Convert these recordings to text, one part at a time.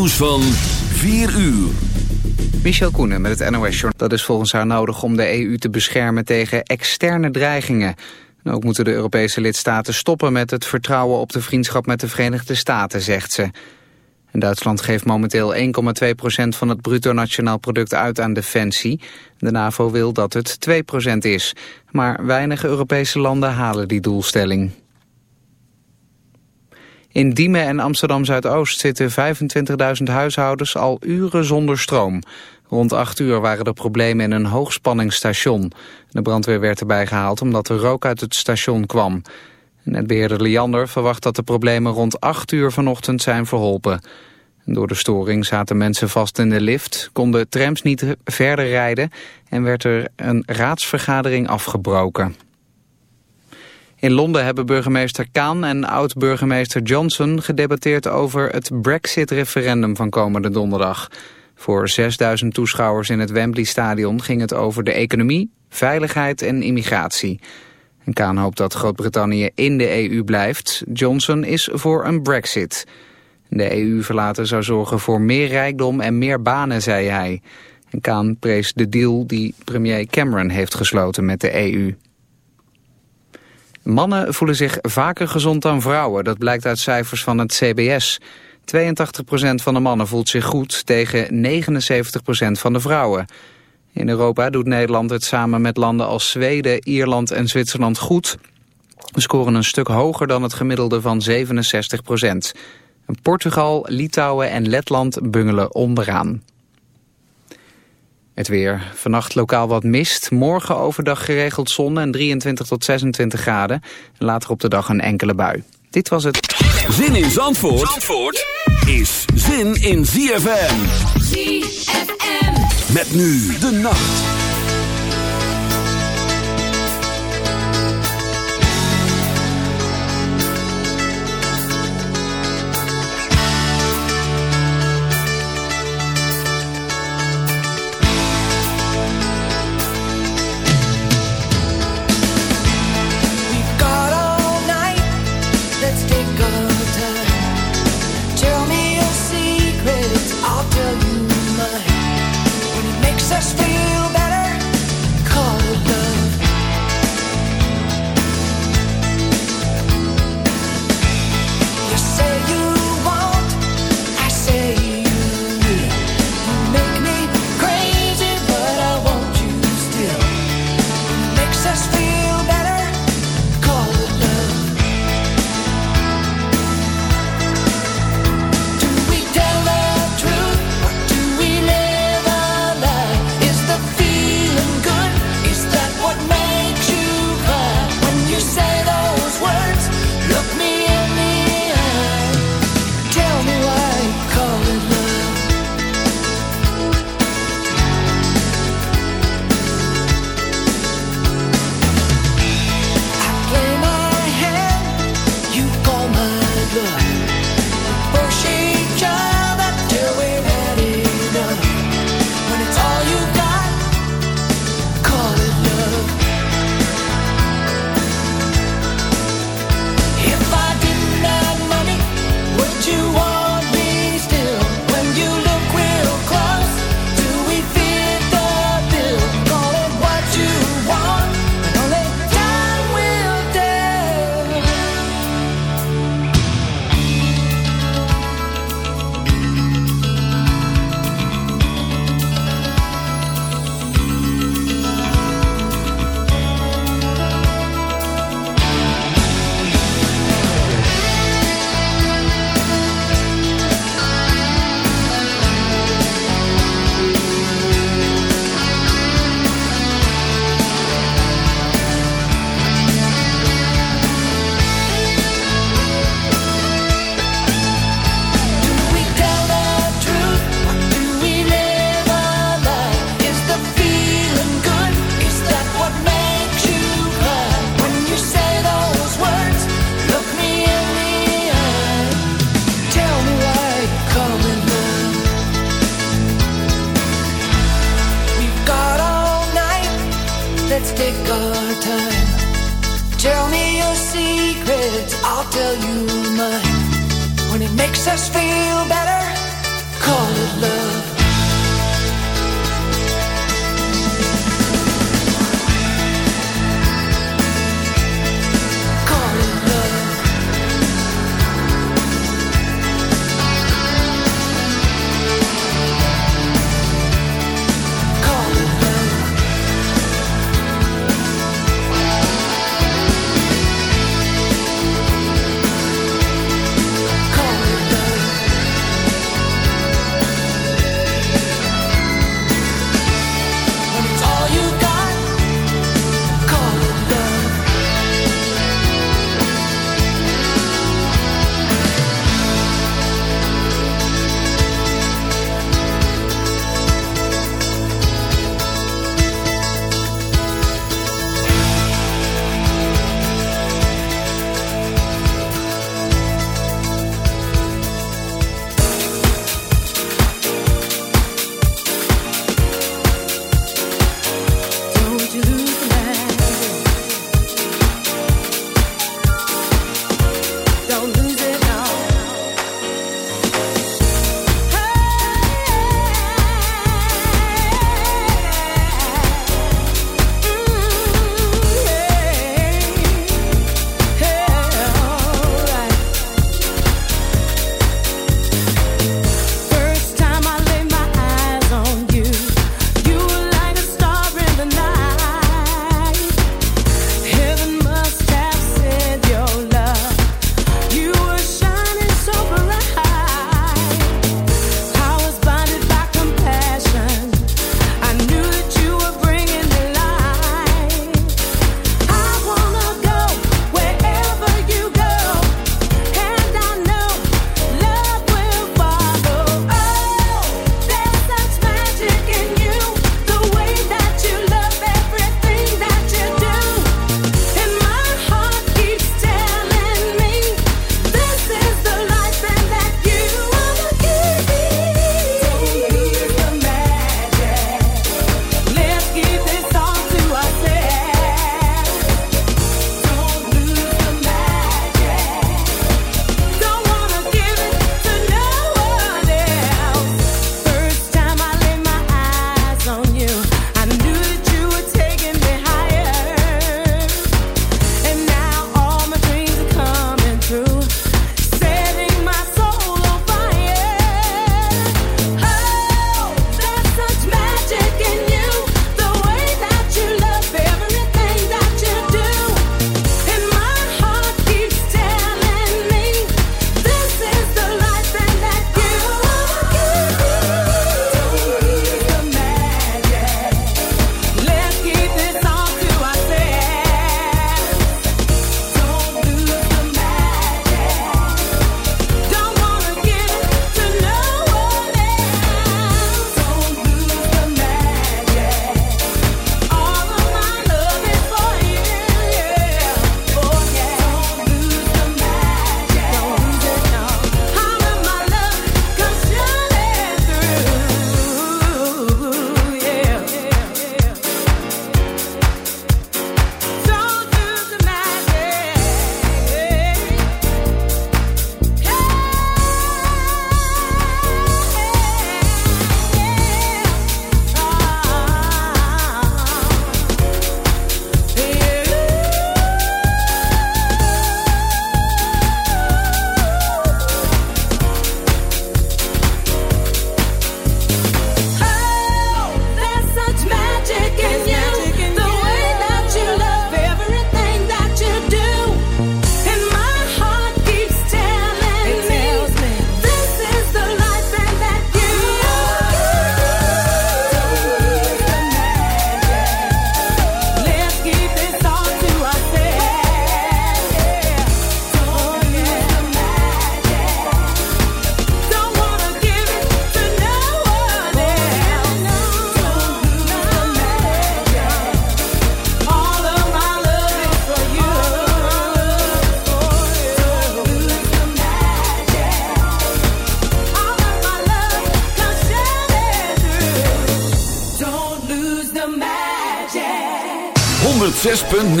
nieuws van 4 uur. Michel Koenen met het NOS Journal. Dat is volgens haar nodig om de EU te beschermen tegen externe dreigingen. En ook moeten de Europese lidstaten stoppen met het vertrouwen op de vriendschap met de Verenigde Staten, zegt ze. En Duitsland geeft momenteel 1,2% van het bruto nationaal product uit aan defensie. De NAVO wil dat het 2% is. Maar weinig Europese landen halen die doelstelling. In Diemen en Amsterdam-Zuidoost zitten 25.000 huishoudens al uren zonder stroom. Rond 8 uur waren er problemen in een hoogspanningsstation. De brandweer werd erbij gehaald omdat er rook uit het station kwam. Netbeheerder Liander verwacht dat de problemen rond 8 uur vanochtend zijn verholpen. Door de storing zaten mensen vast in de lift, konden trams niet verder rijden en werd er een raadsvergadering afgebroken. In Londen hebben burgemeester Kaan en oud-burgemeester Johnson gedebatteerd over het Brexit-referendum van komende donderdag. Voor 6000 toeschouwers in het Wembley Stadion ging het over de economie, veiligheid en immigratie. En Kaan hoopt dat Groot-Brittannië in de EU blijft. Johnson is voor een Brexit. De EU verlaten zou zorgen voor meer rijkdom en meer banen, zei hij. En Kaan prees de deal die premier Cameron heeft gesloten met de EU. Mannen voelen zich vaker gezond dan vrouwen. Dat blijkt uit cijfers van het CBS. 82% van de mannen voelt zich goed tegen 79% van de vrouwen. In Europa doet Nederland het samen met landen als Zweden, Ierland en Zwitserland goed. We scoren een stuk hoger dan het gemiddelde van 67% Portugal, Litouwen en Letland bungelen onderaan. Het weer. Vannacht lokaal wat mist. Morgen overdag geregeld zon en 23 tot 26 graden. Later op de dag een enkele bui. Dit was het. Zin in Zandvoort, Zandvoort is zin in ZFM. ZFM. Met nu de nacht.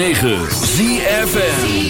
106.9 ZFN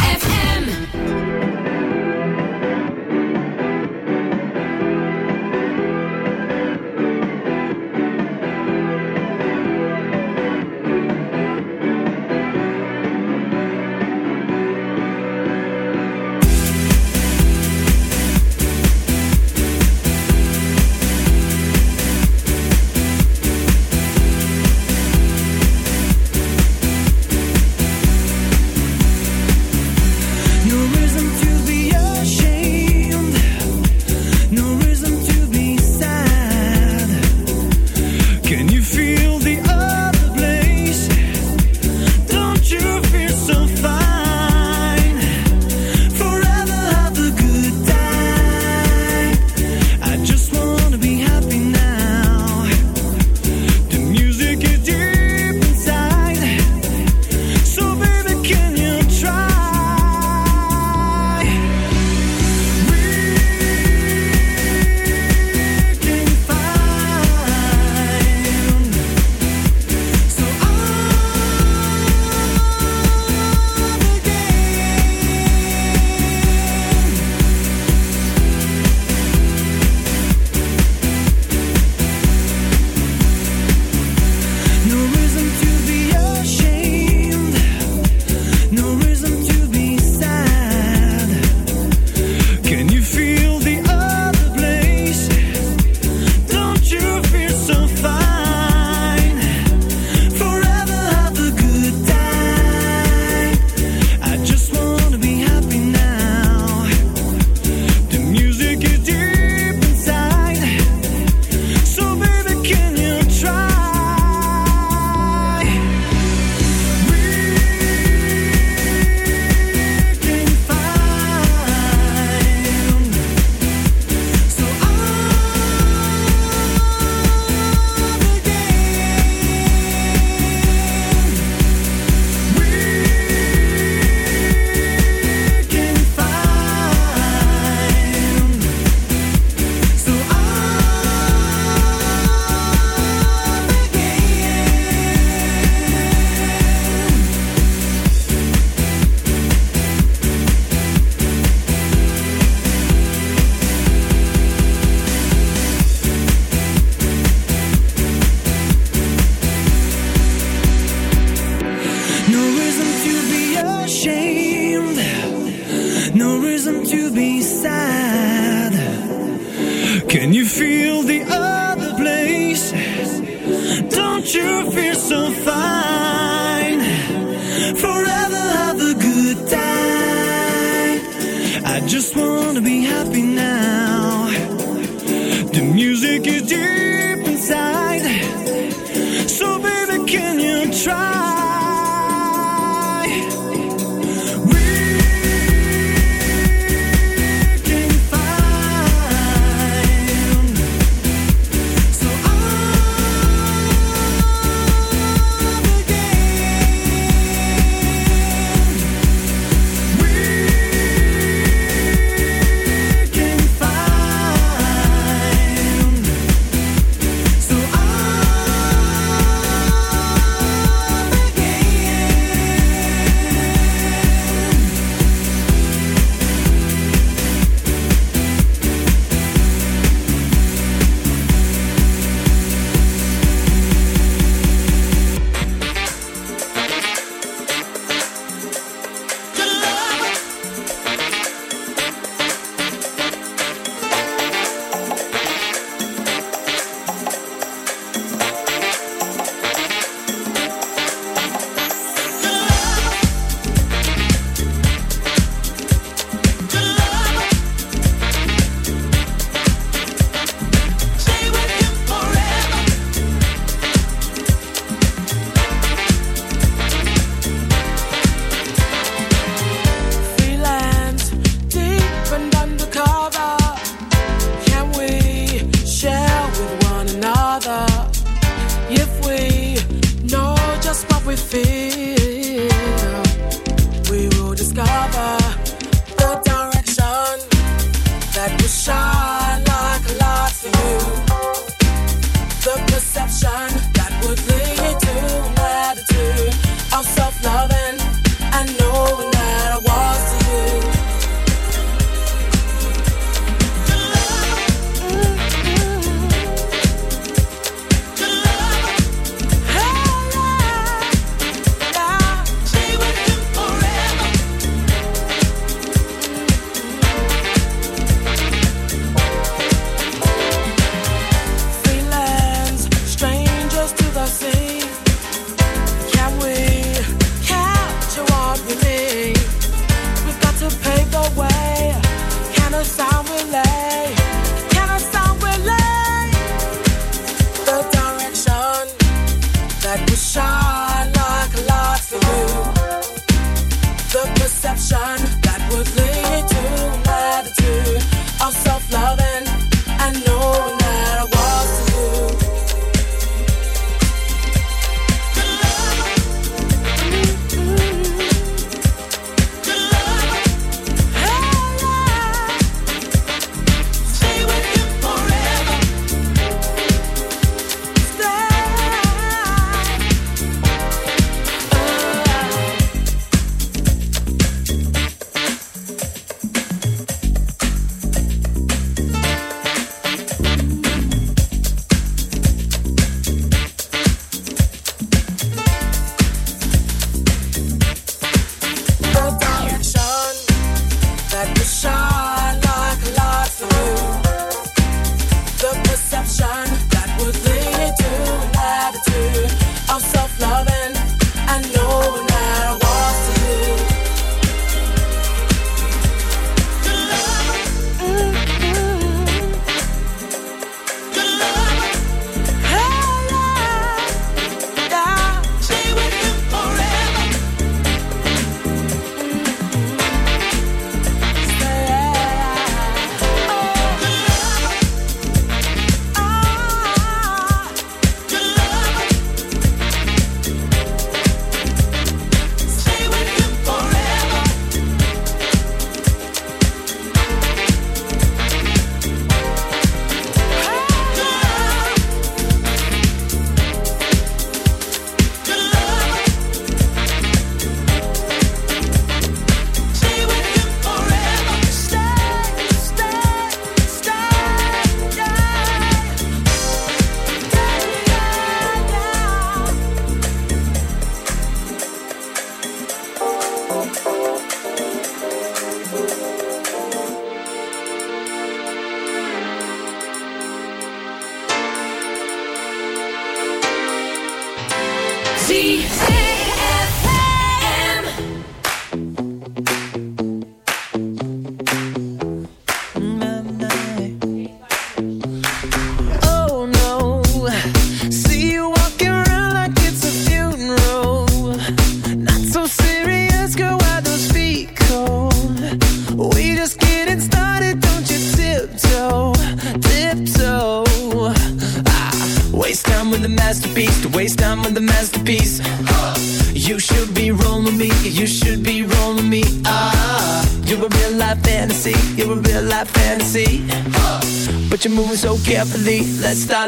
Let's start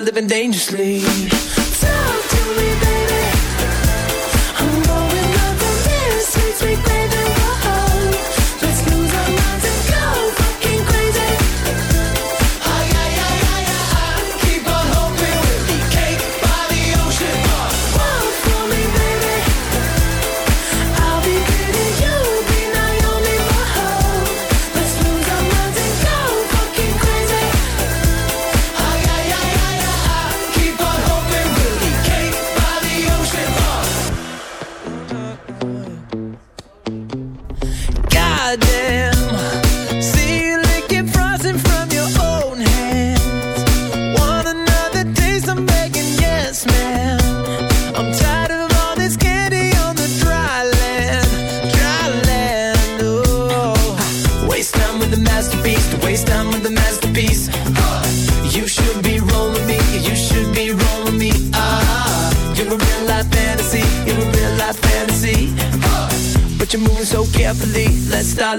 living dangerously.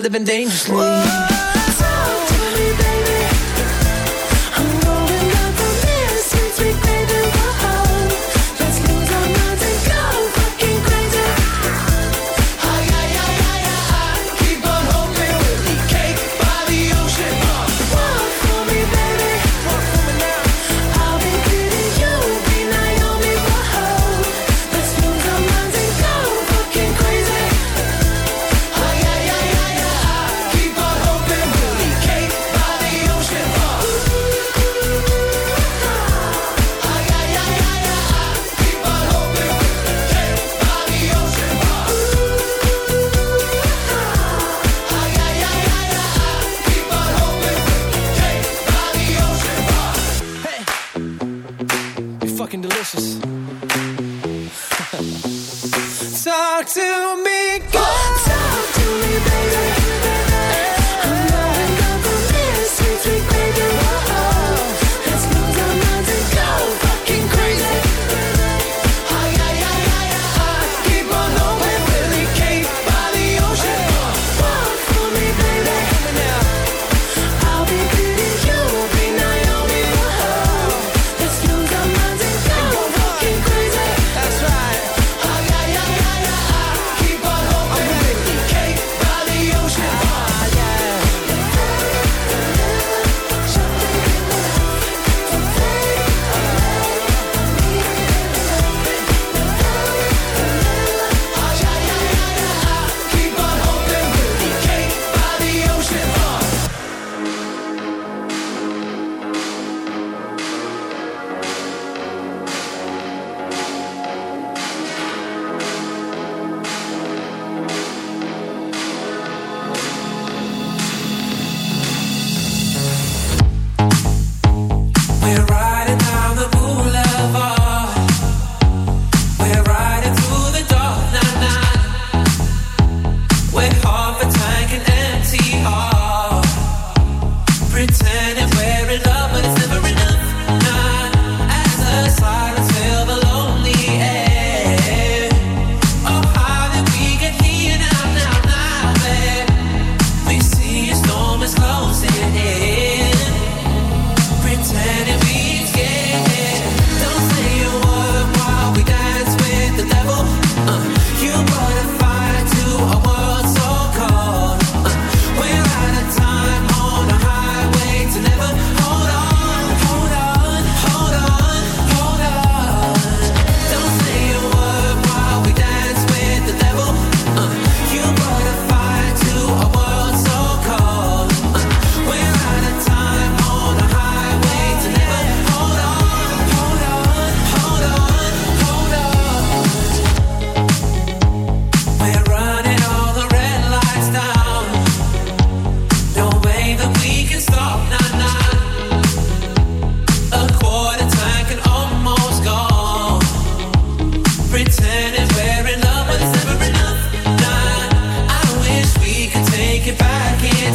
Living dangerously. Whoa, talk to me, baby.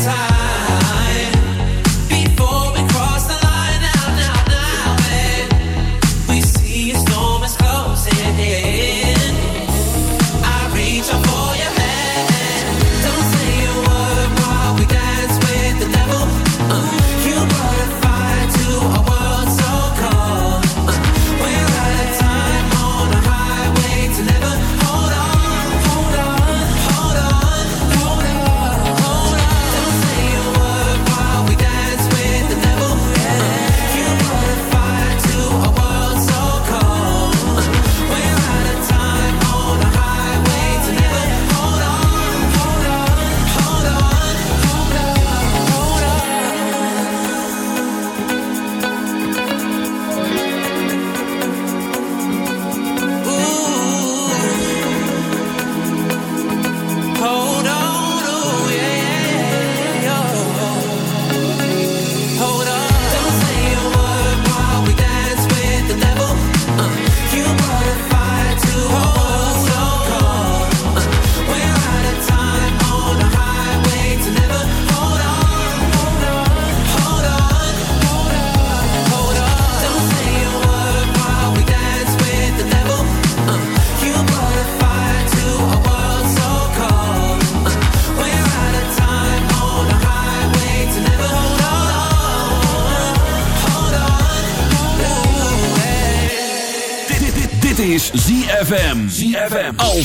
time.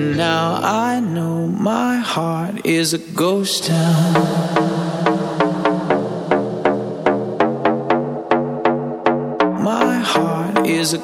And now I know my heart is a ghost town. My heart is a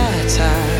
my time